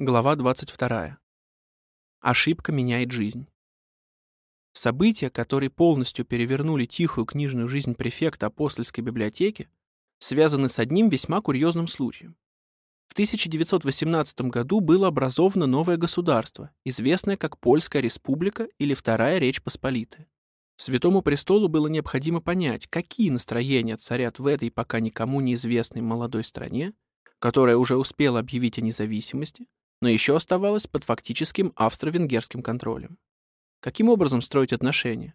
Глава 22. Ошибка меняет жизнь. События, которые полностью перевернули тихую книжную жизнь префекта апостольской библиотеки, связаны с одним весьма курьезным случаем. В 1918 году было образовано новое государство, известное как Польская республика или Вторая Речь Посполитая. Святому престолу было необходимо понять, какие настроения царят в этой пока никому неизвестной молодой стране, которая уже успела объявить о независимости, но еще оставалась под фактическим австро-венгерским контролем. Каким образом строить отношения?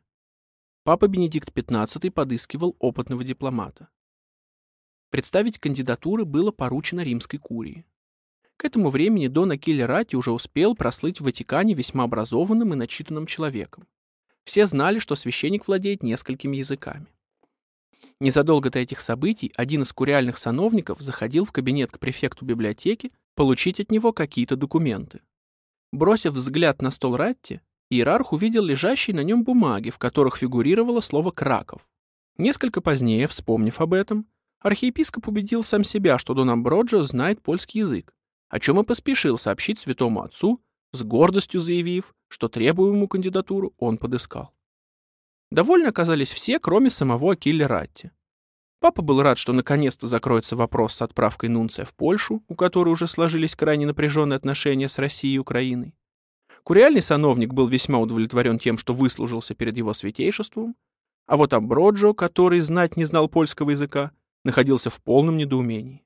Папа Бенедикт XV подыскивал опытного дипломата. Представить кандидатуры было поручено римской курии. К этому времени Дон Акиле Рати уже успел прослыть в Ватикане весьма образованным и начитанным человеком. Все знали, что священник владеет несколькими языками. Незадолго до этих событий один из куриальных сановников заходил в кабинет к префекту библиотеки получить от него какие-то документы. Бросив взгляд на стол Ратти, иерарх увидел лежащие на нем бумаги, в которых фигурировало слово «Краков». Несколько позднее, вспомнив об этом, архиепископ убедил сам себя, что Дон Амброджо знает польский язык, о чем и поспешил сообщить святому отцу, с гордостью заявив, что требуемую кандидатуру он подыскал. Довольны оказались все, кроме самого Акилля Ратти. Папа был рад, что наконец-то закроется вопрос с отправкой Нунция в Польшу, у которой уже сложились крайне напряженные отношения с Россией и Украиной. Куриальный сановник был весьма удовлетворен тем, что выслужился перед его святейшеством, а вот Амброджо, который знать не знал польского языка, находился в полном недоумении.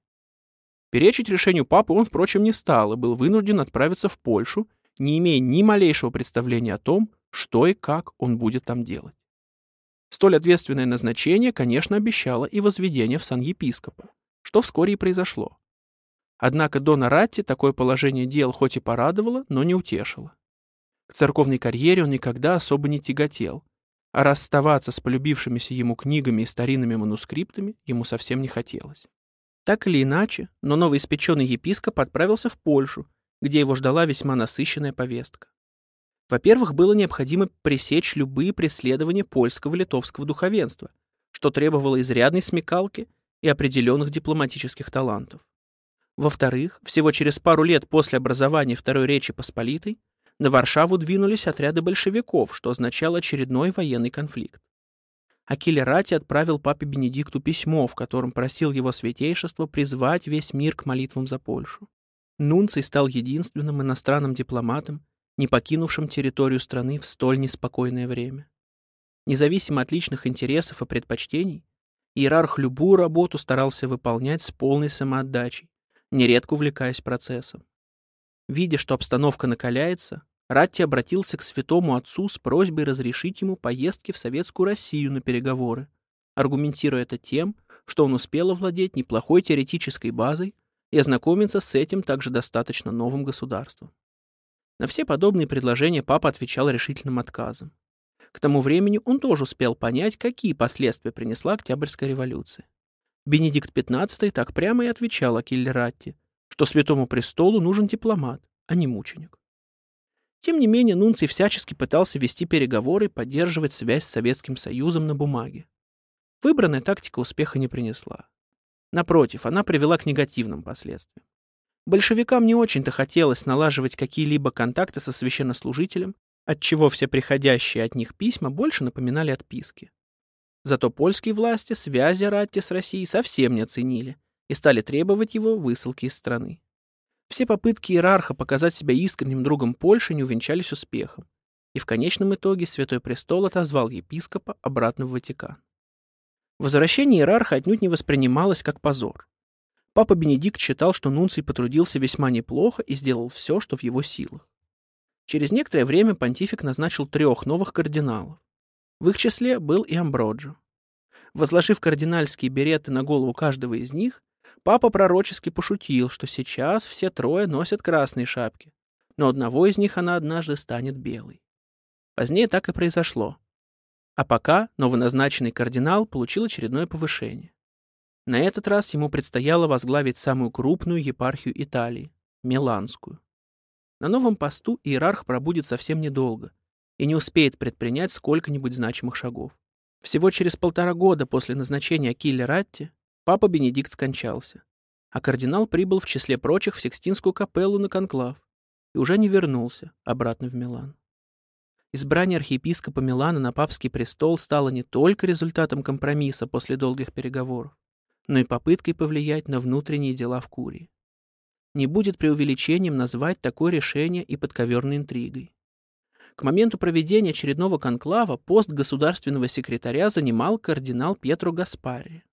Перечить решению папы он, впрочем, не стал и был вынужден отправиться в Польшу, не имея ни малейшего представления о том, что и как он будет там делать. Столь ответственное назначение, конечно, обещало и возведение в сан епископа, что вскоре и произошло. Однако Дона Ратти такое положение дел хоть и порадовало, но не утешило. К церковной карьере он никогда особо не тяготел, а расставаться с полюбившимися ему книгами и старинными манускриптами ему совсем не хотелось. Так или иначе, но новоиспеченный епископ отправился в Польшу, где его ждала весьма насыщенная повестка. Во-первых, было необходимо пресечь любые преследования польского и литовского духовенства, что требовало изрядной смекалки и определенных дипломатических талантов. Во-вторых, всего через пару лет после образования Второй Речи Посполитой на Варшаву двинулись отряды большевиков, что означало очередной военный конфликт. Акиле Рати отправил папе Бенедикту письмо, в котором просил его святейшество призвать весь мир к молитвам за Польшу. Нунций стал единственным иностранным дипломатом, не покинувшим территорию страны в столь неспокойное время. Независимо от личных интересов и предпочтений, иерарх любую работу старался выполнять с полной самоотдачей, нередко увлекаясь процессом. Видя, что обстановка накаляется, Ратти обратился к святому отцу с просьбой разрешить ему поездки в Советскую Россию на переговоры, аргументируя это тем, что он успел овладеть неплохой теоретической базой и ознакомиться с этим также достаточно новым государством. На все подобные предложения папа отвечал решительным отказом. К тому времени он тоже успел понять, какие последствия принесла Октябрьская революция. Бенедикт XV так прямо и отвечал Акилле Ратти, что Святому Престолу нужен дипломат, а не мученик. Тем не менее, Нунций всячески пытался вести переговоры и поддерживать связь с Советским Союзом на бумаге. Выбранная тактика успеха не принесла. Напротив, она привела к негативным последствиям. Большевикам не очень-то хотелось налаживать какие-либо контакты со священнослужителем, отчего все приходящие от них письма больше напоминали отписки. Зато польские власти связи Ратти с Россией совсем не оценили и стали требовать его высылки из страны. Все попытки иерарха показать себя искренним другом Польши не увенчались успехом, и в конечном итоге Святой Престол отозвал епископа обратно в Ватикан. Возвращение иерарха отнюдь не воспринималось как позор. Папа Бенедикт считал, что Нунций потрудился весьма неплохо и сделал все, что в его силах. Через некоторое время понтифик назначил трех новых кардиналов. В их числе был и Амброджо. Возложив кардинальские береты на голову каждого из них, папа пророчески пошутил, что сейчас все трое носят красные шапки, но одного из них она однажды станет белой. Позднее так и произошло. А пока новоназначенный кардинал получил очередное повышение. На этот раз ему предстояло возглавить самую крупную епархию Италии – Миланскую. На новом посту иерарх пробудет совсем недолго и не успеет предпринять сколько-нибудь значимых шагов. Всего через полтора года после назначения Акилли Ратти папа Бенедикт скончался, а кардинал прибыл в числе прочих в Сикстинскую капеллу на конклав, и уже не вернулся обратно в Милан. Избрание архиепископа Милана на папский престол стало не только результатом компромисса после долгих переговоров, но и попыткой повлиять на внутренние дела в Курии. Не будет преувеличением назвать такое решение и подковерной интригой. К моменту проведения очередного конклава пост государственного секретаря занимал кардинал Пьетро Гаспари.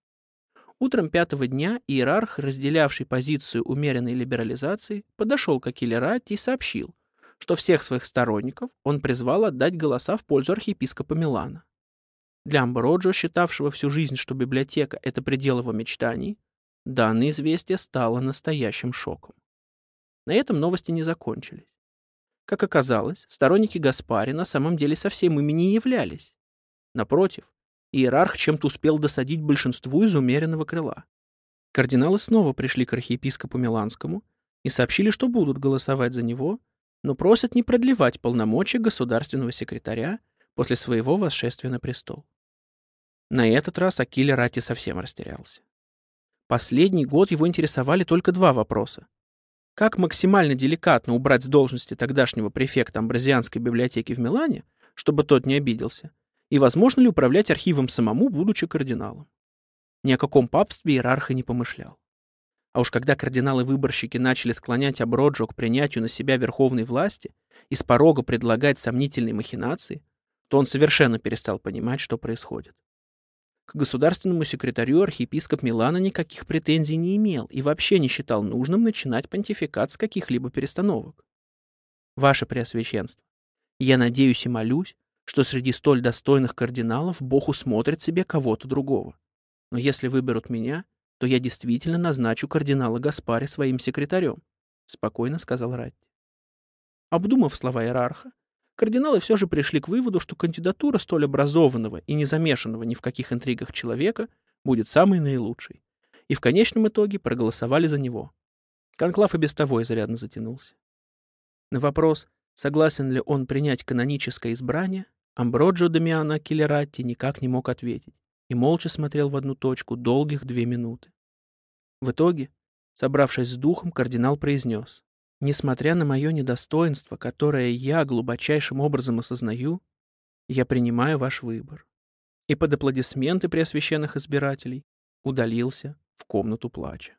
Утром пятого дня иерарх, разделявший позицию умеренной либерализации, подошел к Акилерате и сообщил, что всех своих сторонников он призвал отдать голоса в пользу архиепископа Милана. Для Амброджо, считавшего всю жизнь, что библиотека — это предел его мечтаний, данное известие стало настоящим шоком. На этом новости не закончились. Как оказалось, сторонники Гаспари на самом деле совсем ими не являлись. Напротив, иерарх чем-то успел досадить большинству из умеренного крыла. Кардиналы снова пришли к архиепископу Миланскому и сообщили, что будут голосовать за него, но просят не продлевать полномочия государственного секретаря после своего восшествия на престол. На этот раз Акиле Рати совсем растерялся. Последний год его интересовали только два вопроса. Как максимально деликатно убрать с должности тогдашнего префекта Амбразианской библиотеки в Милане, чтобы тот не обиделся, и возможно ли управлять архивом самому, будучи кардиналом. Ни о каком папстве иерарха не помышлял. А уж когда кардиналы-выборщики начали склонять Аброджо к принятию на себя верховной власти и с порога предлагать сомнительные махинации, то он совершенно перестал понимать, что происходит. К государственному секретарю архиепископ Милана никаких претензий не имел и вообще не считал нужным начинать понтификат с каких-либо перестановок. Ваше Преосвященство, я надеюсь и молюсь, что среди столь достойных кардиналов Бог усмотрит себе кого-то другого. Но если выберут меня, то я действительно назначу кардинала Гаспари своим секретарем», — спокойно сказал Ратти. Обдумав слова иерарха, кардиналы все же пришли к выводу, что кандидатура столь образованного и не замешанного ни в каких интригах человека будет самой наилучшей, и в конечном итоге проголосовали за него. Конклав и без того изрядно затянулся. На вопрос, согласен ли он принять каноническое избрание, Амброджо Дамиано Киллератти никак не мог ответить и молча смотрел в одну точку долгих две минуты. В итоге, собравшись с духом, кардинал произнес, «Несмотря на мое недостоинство, которое я глубочайшим образом осознаю, я принимаю ваш выбор». И под аплодисменты преосвященных избирателей удалился в комнату плача.